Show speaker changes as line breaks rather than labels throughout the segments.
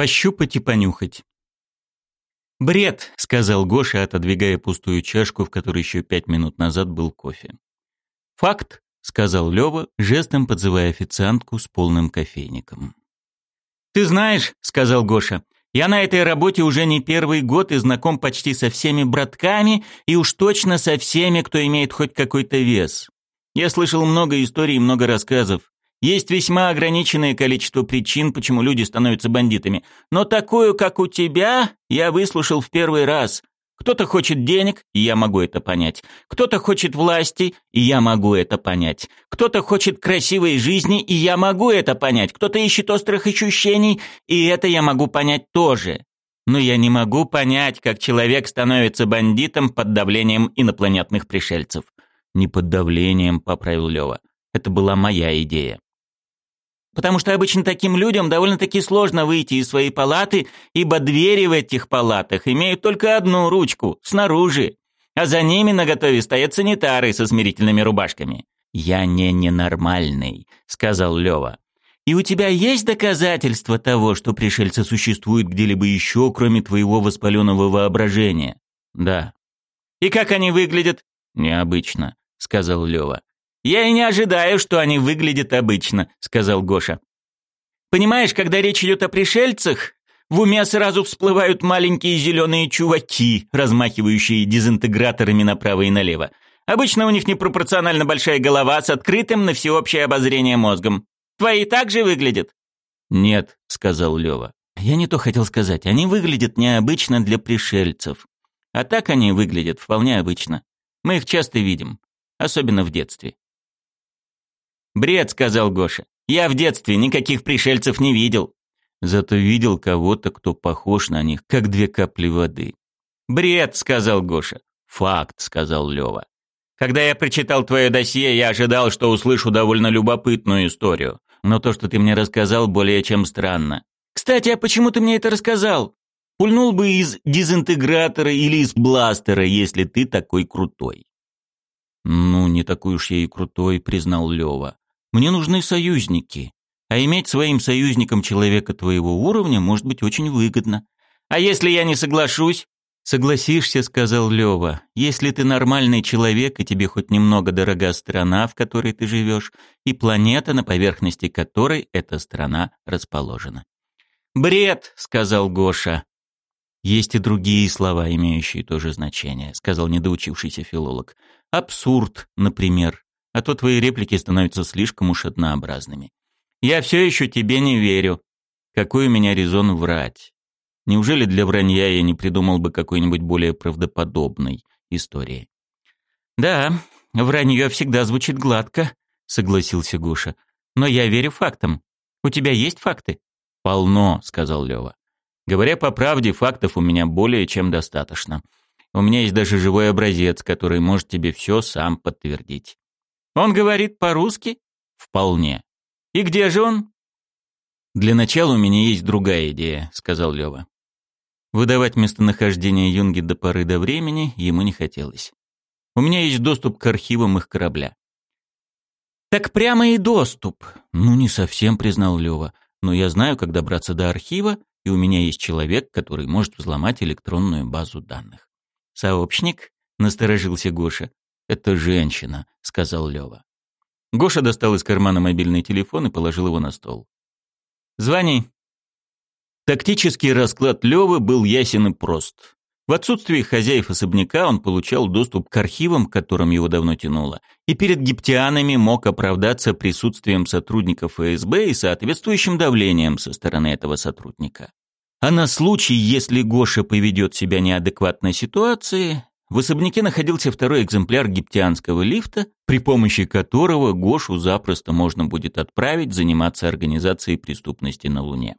Пощупать и понюхать. «Бред», — сказал Гоша, отодвигая пустую чашку, в которой еще пять минут назад был кофе. «Факт», — сказал Лёва, жестом подзывая официантку с полным кофейником. «Ты знаешь», — сказал Гоша, — «я на этой работе уже не первый год и знаком почти со всеми братками и уж точно со всеми, кто имеет хоть какой-то вес. Я слышал много историй и много рассказов. Есть весьма ограниченное количество причин, почему люди становятся бандитами. Но такую, как у тебя, я выслушал в первый раз. Кто-то хочет денег, и я могу это понять. Кто-то хочет власти, и я могу это понять. Кто-то хочет красивой жизни, и я могу это понять. Кто-то ищет острых ощущений, и это я могу понять тоже. Но я не могу понять, как человек становится бандитом под давлением инопланетных пришельцев. Не под давлением, поправил Лева. Это была моя идея. Потому что обычно таким людям довольно-таки сложно выйти из своей палаты, ибо двери в этих палатах имеют только одну ручку, снаружи, а за ними наготове стоят санитары со смирительными рубашками. «Я не ненормальный», — сказал Лёва. «И у тебя есть доказательства того, что пришельцы существуют где-либо еще, кроме твоего воспаленного воображения?» «Да». «И как они выглядят?» «Необычно», — сказал Лёва. «Я и не ожидаю, что они выглядят обычно», — сказал Гоша. «Понимаешь, когда речь идет о пришельцах, в уме сразу всплывают маленькие зеленые чуваки, размахивающие дезинтеграторами направо и налево. Обычно у них непропорционально большая голова с открытым на всеобщее обозрение мозгом. Твои так же выглядят?» «Нет», — сказал Лева. «Я не то хотел сказать. Они выглядят необычно для пришельцев. А так они выглядят вполне обычно. Мы их часто видим, особенно в детстве. «Бред», — сказал Гоша. «Я в детстве никаких пришельцев не видел». Зато видел кого-то, кто похож на них, как две капли воды. «Бред», — сказал Гоша. «Факт», — сказал Лёва. «Когда я прочитал твое досье, я ожидал, что услышу довольно любопытную историю. Но то, что ты мне рассказал, более чем странно. Кстати, а почему ты мне это рассказал? Пульнул бы из дезинтегратора или из бластера, если ты такой крутой». «Ну, не такой уж я и крутой», — признал Лёва. Мне нужны союзники. А иметь своим союзником человека твоего уровня может быть очень выгодно. А если я не соглашусь? Согласишься, сказал Лева. Если ты нормальный человек и тебе хоть немного дорога страна, в которой ты живешь, и планета, на поверхности которой эта страна расположена. Бред, сказал Гоша. Есть и другие слова, имеющие то же значение, сказал недоучившийся филолог. Абсурд, например а то твои реплики становятся слишком уж однообразными. Я все еще тебе не верю. Какой у меня резон врать? Неужели для вранья я не придумал бы какой-нибудь более правдоподобной истории? Да, вранье всегда звучит гладко, согласился Гоша. Но я верю фактам. У тебя есть факты? Полно, сказал Лева. Говоря по правде, фактов у меня более чем достаточно. У меня есть даже живой образец, который может тебе все сам подтвердить. Он говорит по-русски? Вполне. И где же он? Для начала у меня есть другая идея, сказал Лева. Выдавать местонахождение Юнги до поры до времени ему не хотелось. У меня есть доступ к архивам их корабля. Так прямо и доступ. Ну, не совсем, признал Лева. Но я знаю, как добраться до архива, и у меня есть человек, который может взломать электронную базу данных. Сообщник? Насторожился Гоша. «Это женщина», — сказал Лёва. Гоша достал из кармана мобильный телефон и положил его на стол. «Звони». Тактический расклад Лёвы был ясен и прост. В отсутствие хозяев особняка он получал доступ к архивам, которым его давно тянуло, и перед гиптианами мог оправдаться присутствием сотрудников ФСБ и соответствующим давлением со стороны этого сотрудника. А на случай, если Гоша поведет себя неадекватной ситуации, в особняке находился второй экземпляр египтянского лифта, при помощи которого Гошу запросто можно будет отправить заниматься организацией преступности на Луне.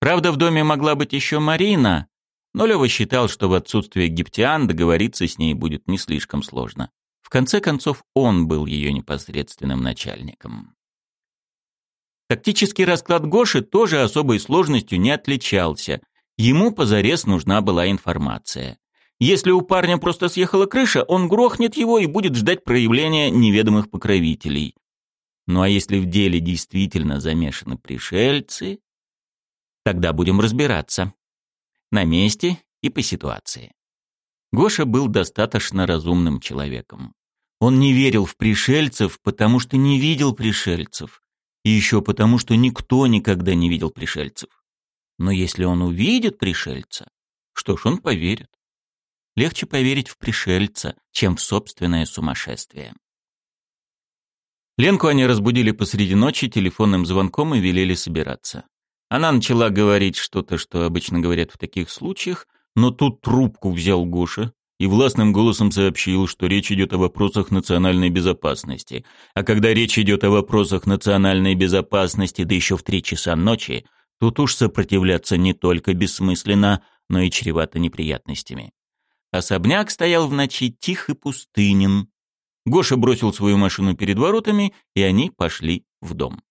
Правда, в доме могла быть еще Марина, но Лева считал, что в отсутствие египтян договориться с ней будет не слишком сложно. В конце концов, он был ее непосредственным начальником. Тактический расклад Гоши тоже особой сложностью не отличался. Ему позарез нужна была информация. Если у парня просто съехала крыша, он грохнет его и будет ждать проявления неведомых покровителей. Ну а если в деле действительно замешаны пришельцы? Тогда будем разбираться. На месте и по ситуации. Гоша был достаточно разумным человеком. Он не верил в пришельцев, потому что не видел пришельцев. И еще потому, что никто никогда не видел пришельцев. Но если он увидит пришельца, что ж, он поверит. Легче поверить в пришельца, чем в собственное сумасшествие. Ленку они разбудили посреди ночи телефонным звонком и велели собираться. Она начала говорить что-то, что обычно говорят в таких случаях, но тут трубку взял Гоша и властным голосом сообщил, что речь идет о вопросах национальной безопасности. А когда речь идет о вопросах национальной безопасности, да еще в три часа ночи, тут уж сопротивляться не только бессмысленно, но и чревато неприятностями. Особняк стоял в ночи тих и пустынен. Гоша бросил свою машину перед воротами, и они пошли в дом.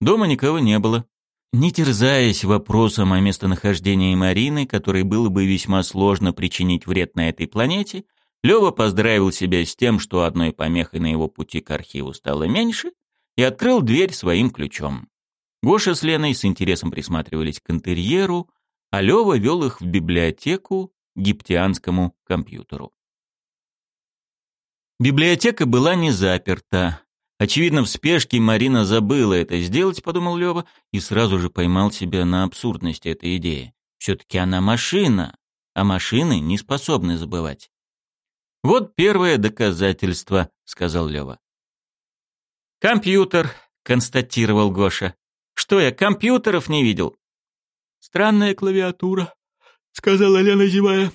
Дома никого не было. Не терзаясь вопросом о местонахождении Марины, которой было бы весьма сложно причинить вред на этой планете, Лёва поздравил себя с тем, что одной помехой на его пути к архиву стало меньше, и открыл дверь своим ключом. Гоша с Леной с интересом присматривались к интерьеру, а Лёва вел их в библиотеку гиптианскому компьютеру. Библиотека была не заперта, Очевидно, в спешке Марина забыла это сделать, подумал Лёва, и сразу же поймал себя на абсурдности этой идеи. Все-таки она машина, а машины не способны забывать. «Вот первое доказательство», — сказал Лёва. «Компьютер», — констатировал Гоша. «Что я, компьютеров не видел?» «Странная клавиатура», — сказала Лена, зевая.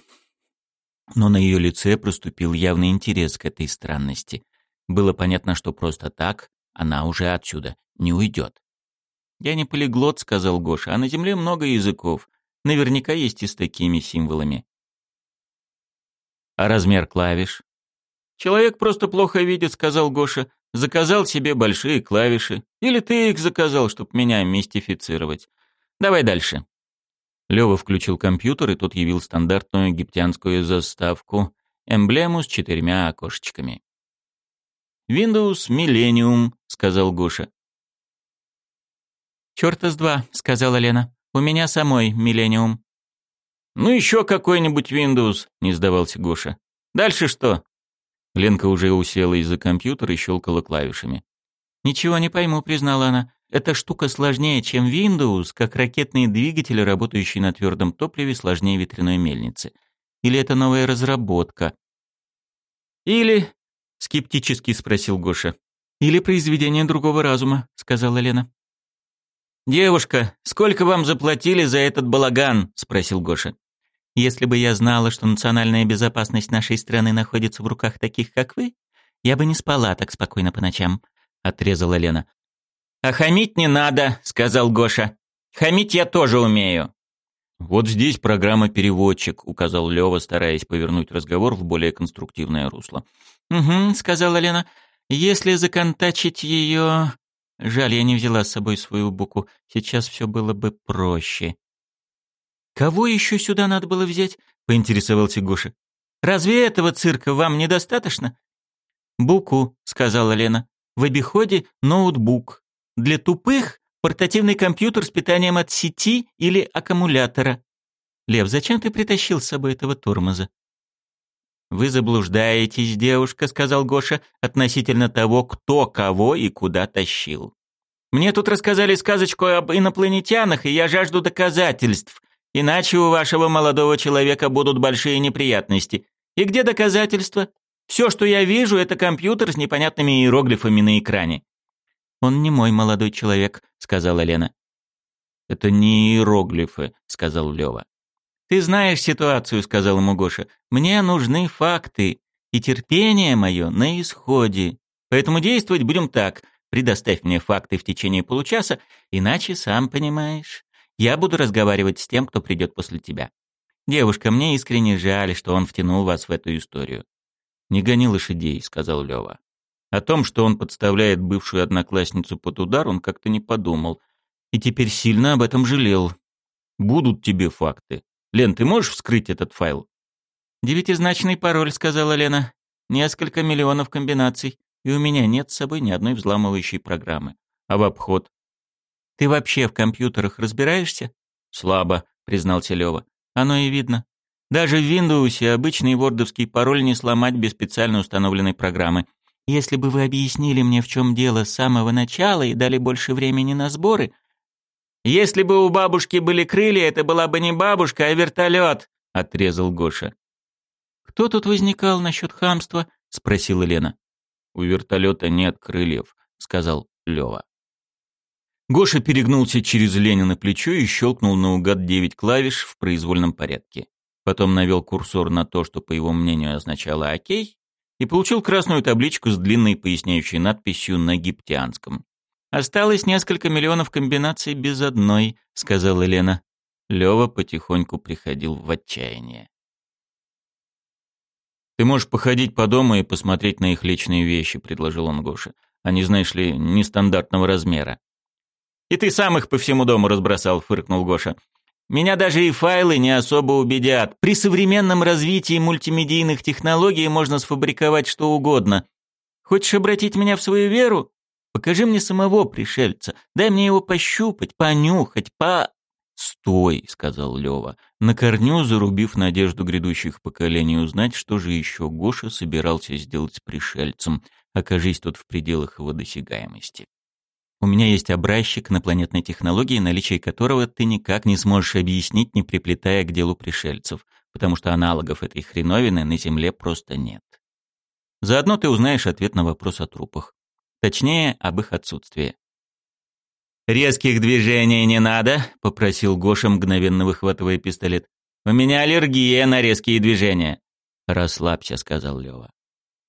Но на ее лице проступил явный интерес к этой странности. Было понятно, что просто так она уже отсюда не уйдет. «Я не полиглот», — сказал Гоша, — «а на Земле много языков. Наверняка есть и с такими символами». «А размер клавиш?» «Человек просто плохо видит», — сказал Гоша. «Заказал себе большие клавиши. Или ты их заказал, чтобы меня мистифицировать. Давай дальше». Лёва включил компьютер, и тот явил стандартную египтянскую заставку, эмблему с четырьмя окошечками. «Windows Millennium», — сказал Гоша. «Чёрта с два», — сказала Лена. «У меня самой Millennium». «Ну еще какой-нибудь Windows», — не сдавался Гоша. «Дальше что?» Ленка уже усела из-за компьютера и щелкала клавишами. «Ничего не пойму», — признала она. «Эта штука сложнее, чем Windows, как ракетные двигатели, работающие на твердом топливе, сложнее ветряной мельницы. Или это новая разработка?» «Или — скептически спросил Гоша. «Или произведение другого разума», — сказала Лена. «Девушка, сколько вам заплатили за этот балаган?» — спросил Гоша. «Если бы я знала, что национальная безопасность нашей страны находится в руках таких, как вы, я бы не спала так спокойно по ночам», — отрезала Лена. «А хамить не надо», — сказал Гоша. «Хамить я тоже умею». «Вот здесь программа-переводчик», — указал Лёва, стараясь повернуть разговор в более конструктивное русло. «Угу», — сказала Лена. «Если законтачить ее...» Жаль, я не взяла с собой свою буку. Сейчас все было бы проще. «Кого еще сюда надо было взять?» — поинтересовался Гоша. «Разве этого цирка вам недостаточно?» «Буку», — сказала Лена. «В обиходе ноутбук. Для тупых — портативный компьютер с питанием от сети или аккумулятора. Лев, зачем ты притащил с собой этого тормоза?» «Вы заблуждаетесь, девушка», — сказал Гоша, относительно того, кто кого и куда тащил. «Мне тут рассказали сказочку об инопланетянах, и я жажду доказательств. Иначе у вашего молодого человека будут большие неприятности. И где доказательства? Все, что я вижу, это компьютер с непонятными иероглифами на экране». «Он не мой молодой человек», — сказала Лена. «Это не иероглифы», — сказал Лева. «Ты знаешь ситуацию», — сказал ему Гоша. «Мне нужны факты, и терпение мое на исходе. Поэтому действовать будем так. Предоставь мне факты в течение получаса, иначе, сам понимаешь, я буду разговаривать с тем, кто придет после тебя. Девушка, мне искренне жаль, что он втянул вас в эту историю». «Не гони лошадей», — сказал Лева. О том, что он подставляет бывшую одноклассницу под удар, он как-то не подумал. И теперь сильно об этом жалел. Будут тебе факты. Лен, ты можешь вскрыть этот файл? Девятизначный пароль, сказала Лена. Несколько миллионов комбинаций. И у меня нет с собой ни одной взламывающей программы. А в обход? Ты вообще в компьютерах разбираешься? «Слабо», — признался Лёва. «Оно и видно. Даже в Windows обычный вордовский пароль не сломать без специально установленной программы. Если бы вы объяснили мне, в чем дело с самого начала и дали больше времени на сборы...» «Если бы у бабушки были крылья, это была бы не бабушка, а вертолет», — отрезал Гоша. «Кто тут возникал насчет хамства?» — спросила Лена. «У вертолета нет крыльев», — сказал Лева. Гоша перегнулся через Ленина плечо и щелкнул наугад девять клавиш в произвольном порядке. Потом навел курсор на то, что, по его мнению, означало «Окей», и получил красную табличку с длинной поясняющей надписью на гиптианском. «Осталось несколько миллионов комбинаций без одной», — сказала Лена. Лева потихоньку приходил в отчаяние. «Ты можешь походить по дому и посмотреть на их личные вещи», — предложил он Гоше. «Они, знаешь ли, нестандартного размера». «И ты сам их по всему дому разбросал», — фыркнул Гоша. «Меня даже и файлы не особо убедят. При современном развитии мультимедийных технологий можно сфабриковать что угодно. Хочешь обратить меня в свою веру? Покажи мне самого пришельца. Дай мне его пощупать, понюхать, по...» «Стой», — сказал Лева, на корню зарубив надежду грядущих поколений узнать, что же еще Гоша собирался сделать с пришельцем, окажись тот в пределах его досягаемости. «У меня есть образчик инопланетной технологии, наличие которого ты никак не сможешь объяснить, не приплетая к делу пришельцев, потому что аналогов этой хреновины на Земле просто нет. Заодно ты узнаешь ответ на вопрос о трупах. Точнее, об их отсутствии. «Резких движений не надо», — попросил Гоша, мгновенно выхватывая пистолет. «У меня аллергия на резкие движения». «Расслабься», — сказал Лёва.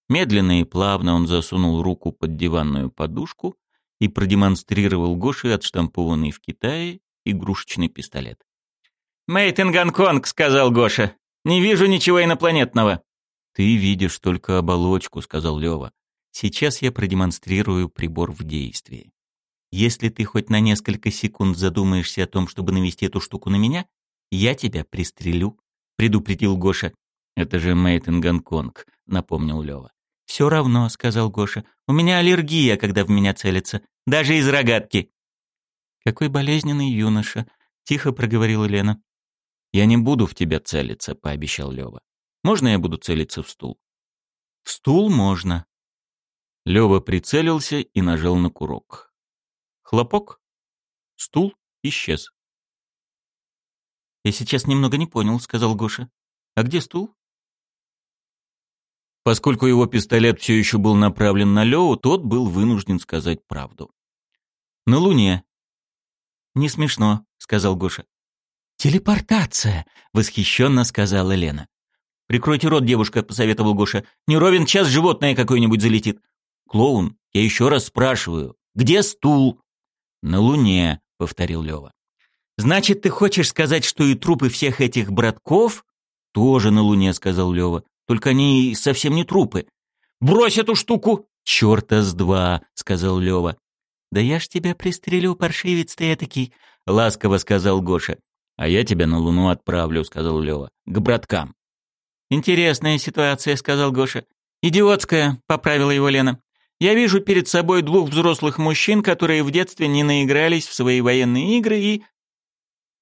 Медленно и плавно он засунул руку под диванную подушку и продемонстрировал Гоше отштампованный в Китае игрушечный пистолет. «Мэйд ин Гонконг», — сказал Гоша. «Не вижу ничего инопланетного». «Ты видишь только оболочку», — сказал Лёва. «Сейчас я продемонстрирую прибор в действии». Если ты хоть на несколько секунд задумаешься о том, чтобы навести эту штуку на меня, я тебя пристрелю», — предупредил Гоша. «Это же ин Гонконг», — напомнил Лёва. «Все равно», — сказал Гоша. «У меня аллергия, когда в меня целятся. Даже из рогатки». «Какой болезненный юноша», — тихо проговорила Лена. «Я не буду в тебя целиться», — пообещал Лёва. «Можно я буду целиться в стул?» «В стул можно». Лёва прицелился и нажал на курок. Хлопок. Стул исчез. «Я сейчас немного не понял», — сказал Гоша. «А где стул?» Поскольку его пистолет все еще был направлен на Лео, тот был вынужден сказать правду. «На Луне». «Не смешно», — сказал Гоша. «Телепортация», — восхищенно сказала Лена. «Прикройте рот, девушка», — посоветовал Гоша. «Не ровен час животное какое-нибудь залетит». «Клоун, я еще раз спрашиваю, где стул?» «На Луне», — повторил Лёва. «Значит, ты хочешь сказать, что и трупы всех этих братков тоже на Луне», — сказал Лёва. «Только они совсем не трупы». «Брось эту штуку!» «Чёрта с два», — сказал Лёва. «Да я ж тебя пристрелю, паршивец ты этакий», — ласково сказал Гоша. «А я тебя на Луну отправлю», — сказал Лёва. «К браткам». «Интересная ситуация», — сказал Гоша. «Идиотская», — поправила его Лена. Я вижу перед собой двух взрослых мужчин, которые в детстве не наигрались в свои военные игры и...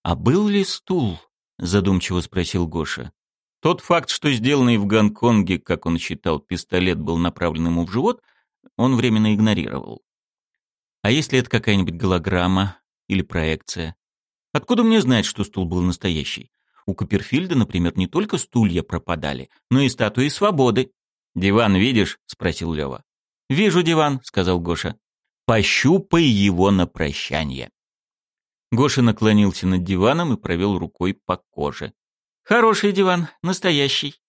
«А был ли стул?» — задумчиво спросил Гоша. Тот факт, что сделанный в Гонконге, как он считал, пистолет был направлен ему в живот, он временно игнорировал. А если это какая-нибудь голограмма или проекция? Откуда мне знать, что стул был настоящий? У Копперфильда, например, не только стулья пропадали, но и статуи свободы. «Диван видишь?» — спросил Лева. «Вижу диван», — сказал Гоша. «Пощупай его на прощание». Гоша наклонился над диваном и провел рукой по коже. «Хороший диван, настоящий».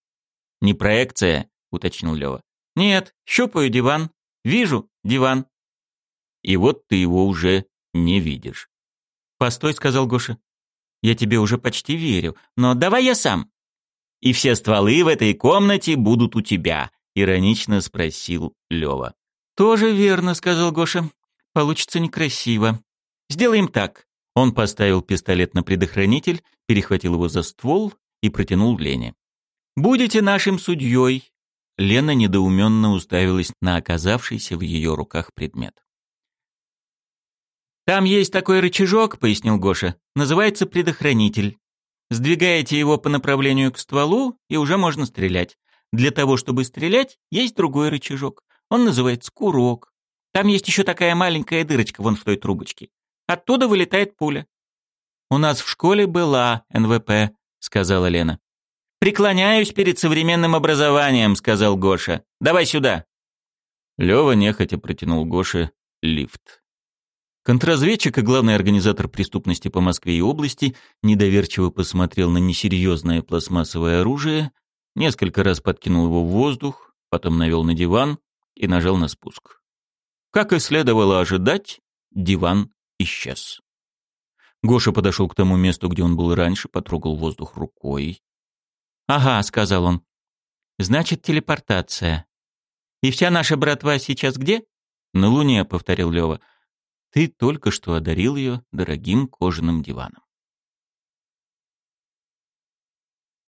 «Не проекция?» — уточнил Лева. «Нет, щупаю диван. Вижу диван». «И вот ты его уже не видишь». «Постой», — сказал Гоша. «Я тебе уже почти верю, но давай я сам». «И все стволы в этой комнате будут у тебя», иронично спросил Лева. Тоже верно, сказал Гоша. Получится некрасиво. Сделаем так. Он поставил пистолет на предохранитель, перехватил его за ствол и протянул Лене. Будете нашим судьей. Лена недоуменно уставилась на оказавшийся в ее руках предмет. «Там есть такой рычажок», — пояснил Гоша. «Называется предохранитель. Сдвигаете его по направлению к стволу, и уже можно стрелять. Для того, чтобы стрелять, есть другой рычажок. Он называется курок. Там есть еще такая маленькая дырочка вон в той трубочке. Оттуда вылетает пуля. «У нас в школе была НВП», — сказала Лена. «Преклоняюсь перед современным образованием», — сказал Гоша. «Давай сюда».
Лёва нехотя протянул Гоше лифт. Контрразведчик и главный организатор преступности по Москве и области недоверчиво посмотрел на несерьезное пластмассовое оружие, несколько раз подкинул его в воздух, потом навел на диван и нажал на спуск. Как и следовало ожидать, диван исчез. Гоша подошел к тому месту, где он был раньше, потрогал воздух рукой.
«Ага», — сказал он. «Значит, телепортация. И вся наша братва сейчас где?»
«На Луне», — повторил Лева. «Ты только что одарил ее дорогим кожаным диваном».